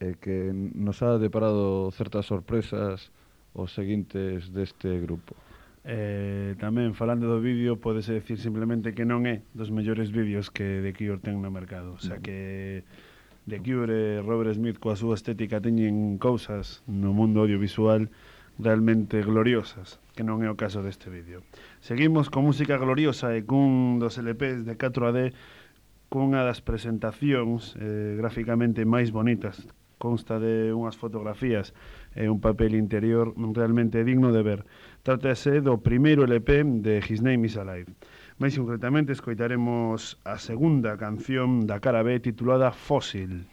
e que nos ha deparado certas sorpresas os seguintes deste grupo. Eh, tamén, falando do vídeo, podese decir simplemente que non é dos mellores vídeos que The Cure ten no mercado. O sea que The Cure e Robert Smith coa súa estética teñen cousas no mundo audiovisual realmente gloriosas, que non é o caso deste vídeo. Seguimos con música gloriosa e cun dos LPs de 4AD cunha das presentacións eh, gráficamente máis bonitas consta de unhas fotografías e un papel interior realmente digno de ver. Trátase do primeiro LP de His Name is Alive. Mais concretamente escoitaremos a segunda canción da cara B titulada Fósil.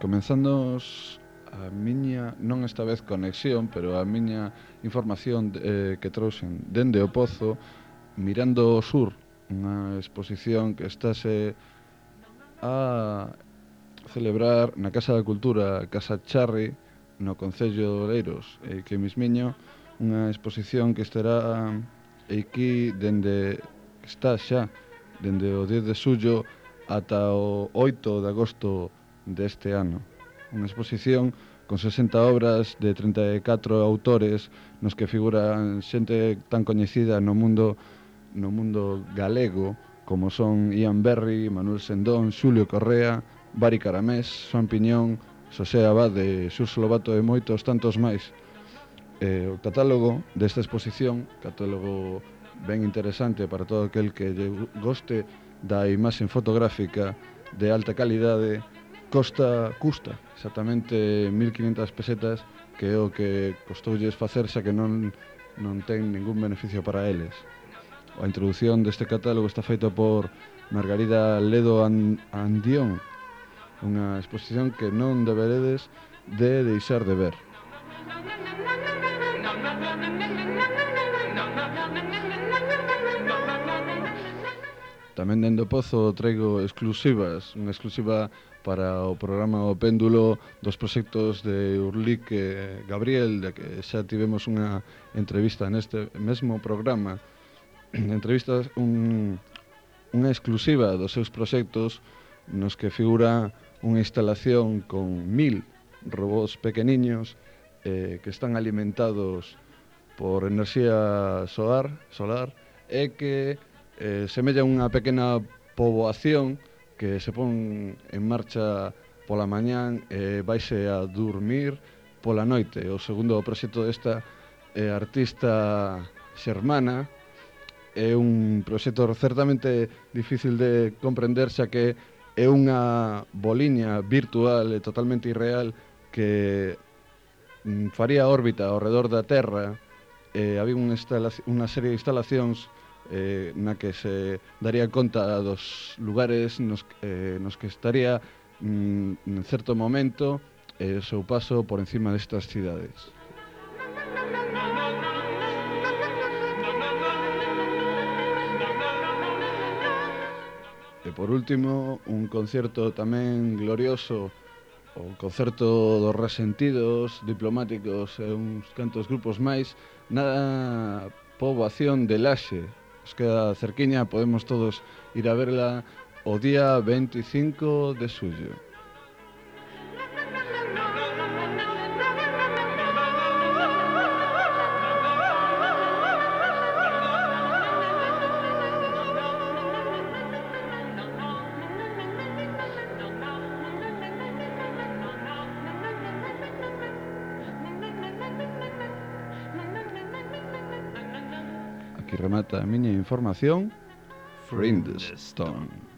comenzando a miña, non esta vez conexión, pero a miña información eh, que trouxen dende o Pozo, mirando o sur, unha exposición que estáse a celebrar na Casa da Cultura Casa Charri, no Concello de Oleiros, e que mismiño unha exposición que estará aquí dende está xa dende o 10 de xullo ata o 8 de agosto deste ano. Unha exposición con 60 obras de 34 autores nos que figuran xente tan coñecida no mundo no mundo galego como son Ian Berry, Manuel Sendón, Xulio Correa, Bari Caramés, Juan Piñón, Xosé Abade, Xus Lobato e moitos tantos máis. Eh, o catálogo desta exposición, catálogo ben interesante para todo aquel que lle goste da imaxe fotográfica de alta calidade costa custa exactamente 1500 pesetas que é o que costoulles facer xa que non non ten ningún beneficio para eles. A introdución deste catálogo está feita por Margarida Ledo Andión, unha exposición que non deberedes de deixar de ver. Tamén dendo pozo traigo exclusivas, unha exclusiva para o programa O Péndulo dos proxectos de Urlic e Gabriel, de que xa tivemos unha entrevista neste mesmo programa, entrevistas un, unha exclusiva dos seus proxectos nos que figura unha instalación con mil robots pequeniños eh, que están alimentados por enerxía solar, solar e que eh, semella unha pequena poboación que se pon en marcha pola mañán e vaise a dormir pola noite. O segundo proxecto desta eh, artista xermana é un proxecto certamente difícil de comprender xa que é unha boliña virtual e totalmente irreal que mm, faría órbita ao redor da Terra e eh, había unha, unha serie de instalacións eh, na que se daría conta dos lugares nos, eh, nos que estaría mm, en certo momento e eh, seu paso por encima destas cidades. E por último, un concerto tamén glorioso o concerto dos resentidos diplomáticos e uns cantos grupos máis na poboación de Laxe, Nos queda cerquiña, podemos todos ir a verla o día 25 de suyo. aquí remata mi información. Friendstone.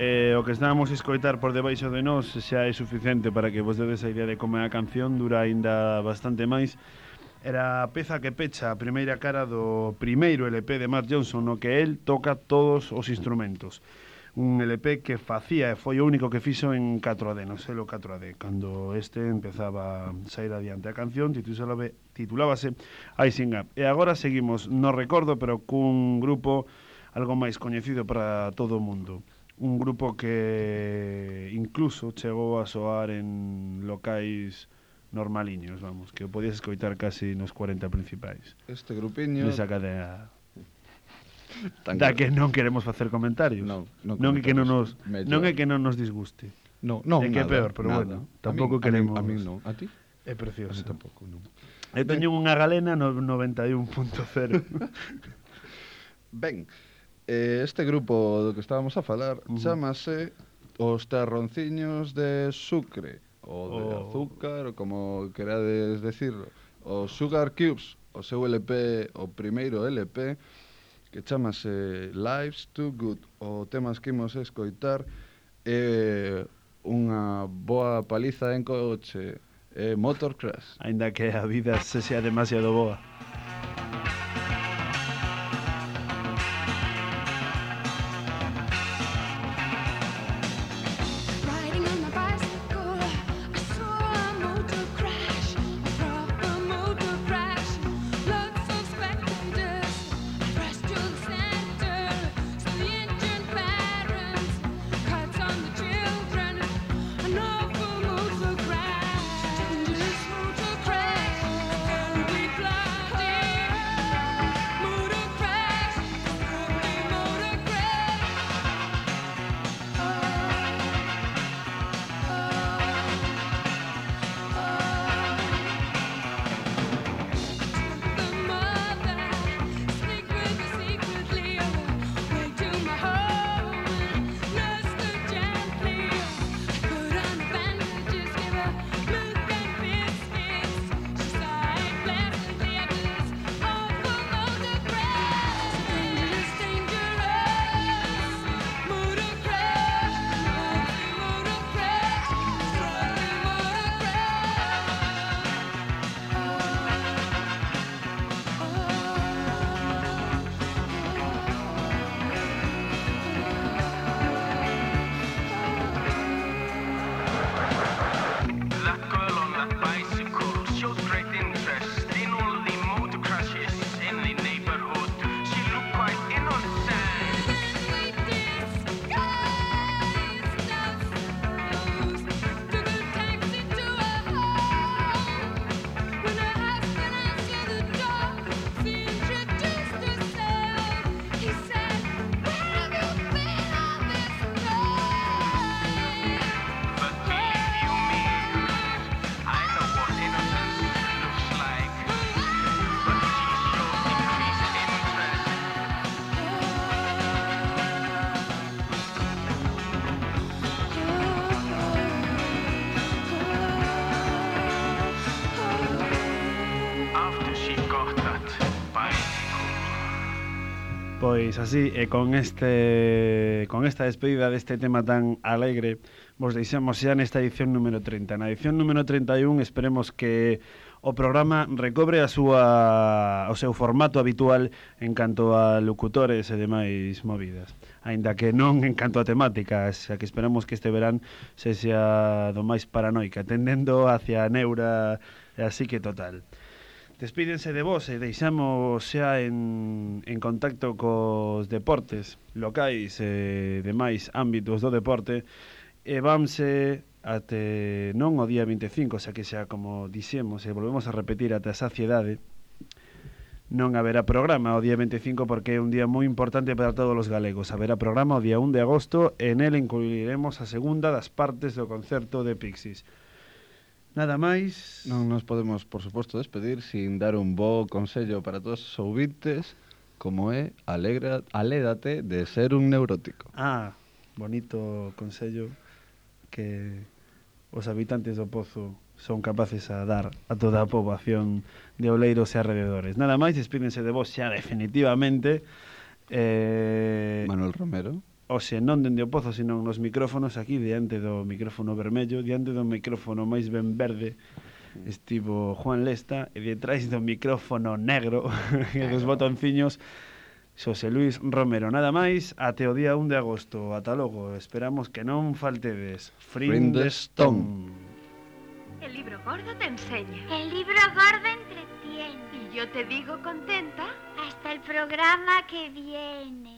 Eh, o que estábamos a escoitar por debaixo de nós xa é suficiente para que vos dedes a idea de como é a canción, dura aínda bastante máis. Era a peza que pecha a primeira cara do primeiro LP de Matt Johnson, no que el toca todos os instrumentos un LP que facía e foi o único que fixo en 4AD, no selo 4AD, cando este empezaba a sair adiante a canción, titulábase, titulábase Icing Up. E agora seguimos, non recordo, pero cun grupo algo máis coñecido para todo o mundo un grupo que incluso chegou a soar en locais normaliños, vamos, que o podías escoitar casi nos 40 principais. Este grupiño... Nesa cadea Tan da que non queremos facer comentarios. Non, non, non é que non nos mellor. non é que non nos disguste. No, non, é que nada, é peor, pero nada. bueno, tampouco a mí, queremos. A mí non, a ti? É precioso. Tampouco, non. Eu teño unha galena no 91.0. ben, eh, este grupo do que estábamos a falar uh -huh. chamase Os Terronciños de Sucre ou de oh. azúcar, ou como querades decirlo. Os Sugar Cubes, o seu LP, o primeiro LP, que chamase Life's Too Good. O temas que imos escoitar é unha boa paliza en coche, é Motor Crash. Ainda que a vida se sea demasiado boa. Pois así, e con este con esta despedida deste tema tan alegre, vos deixamos xa nesta edición número 30. Na edición número 31 esperemos que o programa recobre a súa o seu formato habitual en canto a locutores e demais movidas. Aínda que non en canto a temáticas, xa que esperamos que este verán se xa do máis paranoica, tendendo hacia a neura, así que total. Despídense de vos eh, e deixamos xa en, en contacto cos deportes locais eh, e demais ámbitos do deporte e vamse até non o día 25, xa que xa como dixemos e volvemos a repetir ata a saciedade non haberá programa o día 25 porque é un día moi importante para todos os galegos. Haberá programa o día 1 de agosto e nel incluiremos a segunda das partes do concerto de Pixies. Nada máis. Non nos podemos, por suposto, despedir sin dar un bo consello para todos os ouvintes, como é alegra, alédate de ser un neurótico. Ah, bonito consello que os habitantes do Pozo son capaces a dar a toda a poboación de Oleiros e arredores. Nada máis, despídense de vos xa definitivamente. Eh... Manuel Romero. Oxe, non dende o pozo, sino nos micrófonos aquí, diante do micrófono vermello, diante do micrófono máis ben verde, estivo Juan Lesta, e detrás do micrófono negro, e dos botonciños, Xosé Luis Romero. Nada máis, até o día 1 de agosto. Ata logo, esperamos que non faltedes. Frindestone. El libro gordo te enseña. El libro gordo entretiene. Y yo te digo contenta. Hasta el programa que viene.